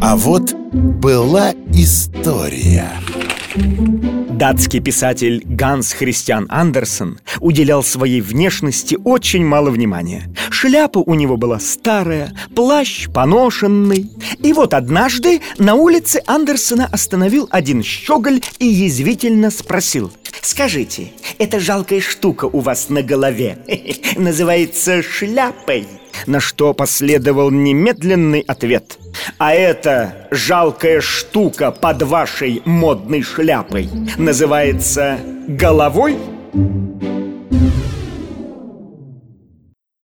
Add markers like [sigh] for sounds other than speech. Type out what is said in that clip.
А вот была история. Датский писатель Ганс Христиан Андерсон уделял своей внешности очень мало внимания. Шляпа у него была старая, плащ поношенный. И вот однажды на улице Андерсона остановил один щеголь и язвительно спросил Скажите, эта жалкая штука у вас на голове [laughs] называется шляпой? На что последовал немедленный ответ А эта жалкая штука под вашей модной шляпой Называется головой?